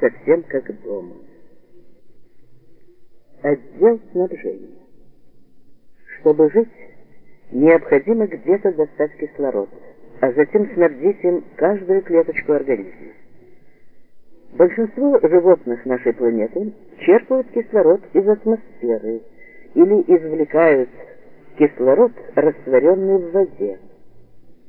совсем как дома. Отдел снабжения. Чтобы жить, необходимо где-то достать кислород, а затем снабдить им каждую клеточку организма. Большинство животных нашей планеты черпают кислород из атмосферы или извлекают кислород, растворенный в воде.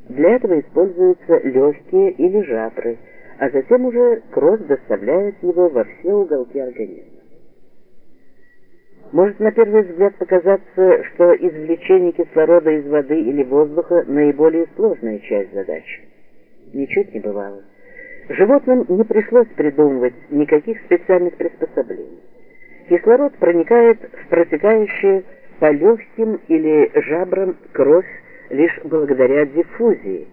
Для этого используются легкие или жабры, а затем уже кровь доставляет его во все уголки организма. Может на первый взгляд показаться, что извлечение кислорода из воды или воздуха наиболее сложная часть задачи. Ничуть не бывало. Животным не пришлось придумывать никаких специальных приспособлений. Кислород проникает в протекающие по легким или жабрам кровь лишь благодаря диффузии,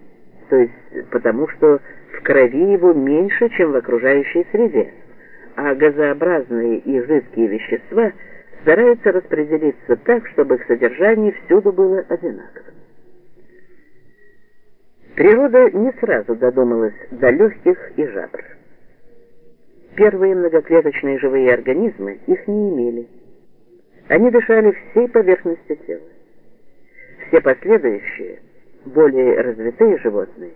то есть потому, что в крови его меньше, чем в окружающей среде, а газообразные и жидкие вещества стараются распределиться так, чтобы их содержание всюду было одинаковым. Природа не сразу додумалась до легких и жабр. Первые многоклеточные живые организмы их не имели. Они дышали всей поверхностью тела. Все последующие, более развитые животные,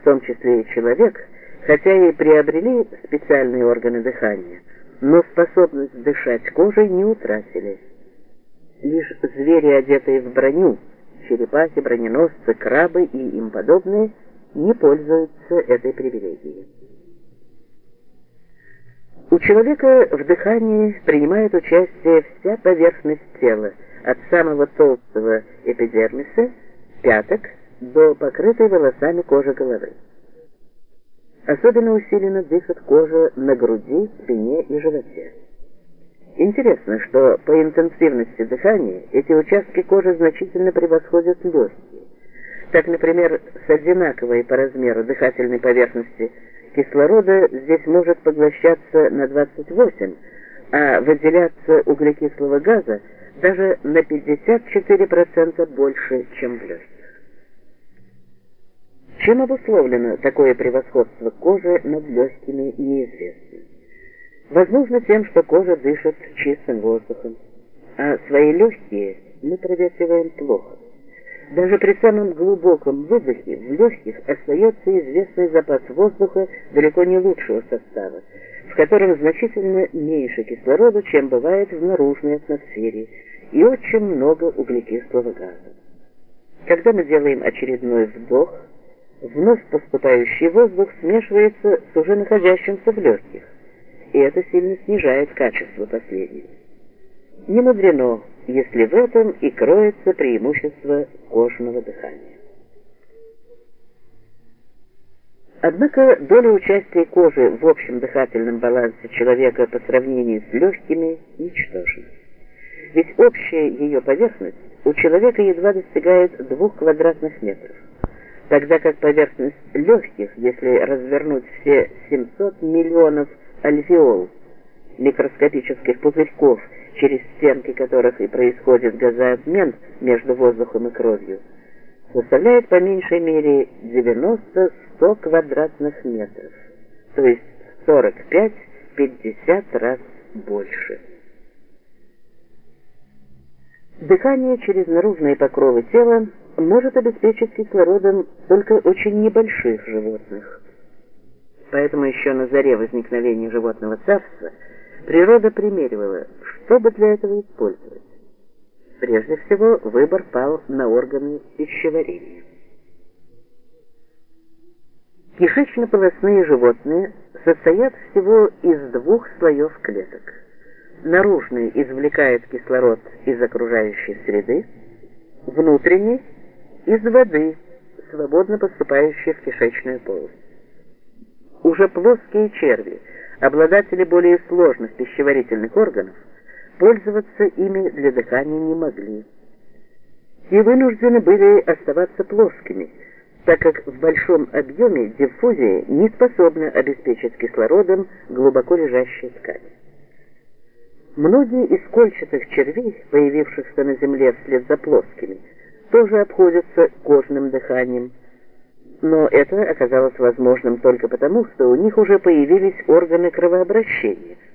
в том числе и человек, хотя и приобрели специальные органы дыхания, но способность дышать кожей не утратили. Лишь звери, одетые в броню, черепахи, броненосцы, крабы и им подобные не пользуются этой привилегией. У человека в дыхании принимает участие вся поверхность тела, от самого толстого эпидермиса, пяток, до покрытой волосами кожи головы. Особенно усиленно дышит кожа на груди, спине и животе. Интересно, что по интенсивности дыхания эти участки кожи значительно превосходят легкие. Так, например, с одинаковой по размеру дыхательной поверхности кислорода здесь может поглощаться на 28, а выделяться углекислого газа даже на 54% больше, чем в легких. Чем обусловлено такое превосходство кожи над легкими, неизвестно. Возможно тем, что кожа дышит чистым воздухом, а свои легкие мы проветриваем плохо. Даже при самом глубоком выдохе в легких остается известный запас воздуха далеко не лучшего состава, в котором значительно меньше кислорода, чем бывает в наружной атмосфере, и очень много углекислого газа. Когда мы делаем очередной вдох, вновь поступающий воздух смешивается с уже находящимся в легких и это сильно снижает качество последнего. Не мудрено, если в этом и кроется преимущество кожного дыхания. Однако доля участия кожи в общем дыхательном балансе человека по сравнению с легкими ничтожна. Ведь общая ее поверхность у человека едва достигает двух квадратных метров, тогда как поверхность легких, если развернуть все 700 миллионов альвеол, микроскопических пузырьков, через стенки которых и происходит газообмен между воздухом и кровью, составляет по меньшей мере 90-100 квадратных метров, то есть 45-50 раз больше. Дыхание через наружные покровы тела может обеспечить кислородом только очень небольших животных – Поэтому еще на заре возникновения животного царства природа примеривала, что бы для этого использовать. Прежде всего, выбор пал на органы пищеварения. Кишечно-полосные животные состоят всего из двух слоев клеток. Наружный извлекает кислород из окружающей среды, внутренний – из воды, свободно поступающей в кишечную полость. Уже плоские черви, обладатели более сложных пищеварительных органов, пользоваться ими для дыхания не могли. И вынуждены были оставаться плоскими, так как в большом объеме диффузия не способна обеспечить кислородом глубоко лежащие ткани. Многие из кольчатых червей, появившихся на Земле вслед за плоскими, тоже обходятся кожным дыханием, Но это оказалось возможным только потому, что у них уже появились органы кровообращения –